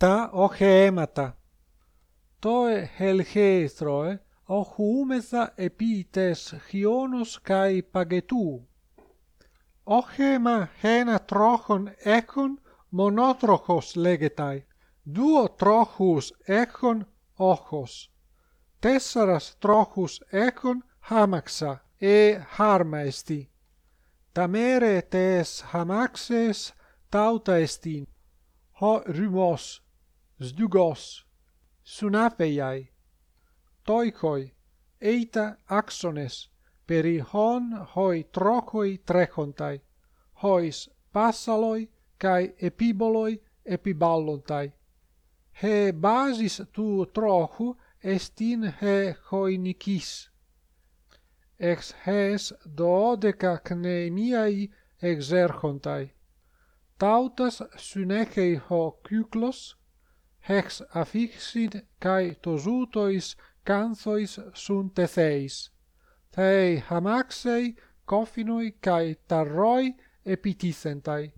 τα οχέματα. Το ελχέστροε οχούμεθα επί τες χιόνος καί παγετού. Όχεμα ένα τρόχον έχουν μονότροχος λέγεται, δύο τρόχους έχουν όχος, τέσσερας τρόχους έχουν χάμαξα ε χάρμαεστη. Τα μέρε τες χαμάξες τάουτα εστίν. Ο ρυμός sdugos, sunapeiai, toikoi, eita axones, peri hon hoi trokoi trechontai, hois passaloi kai epiboloi epiballontai. He basis tu trochu estin he hoinicis. Ex hes dodeca cnemiai exerchontai. Tautas synechei ho kyklos, hex affixit kai tosutois canthois sunt etheis thei hamaxei coffinoi kai tarroi epitisentai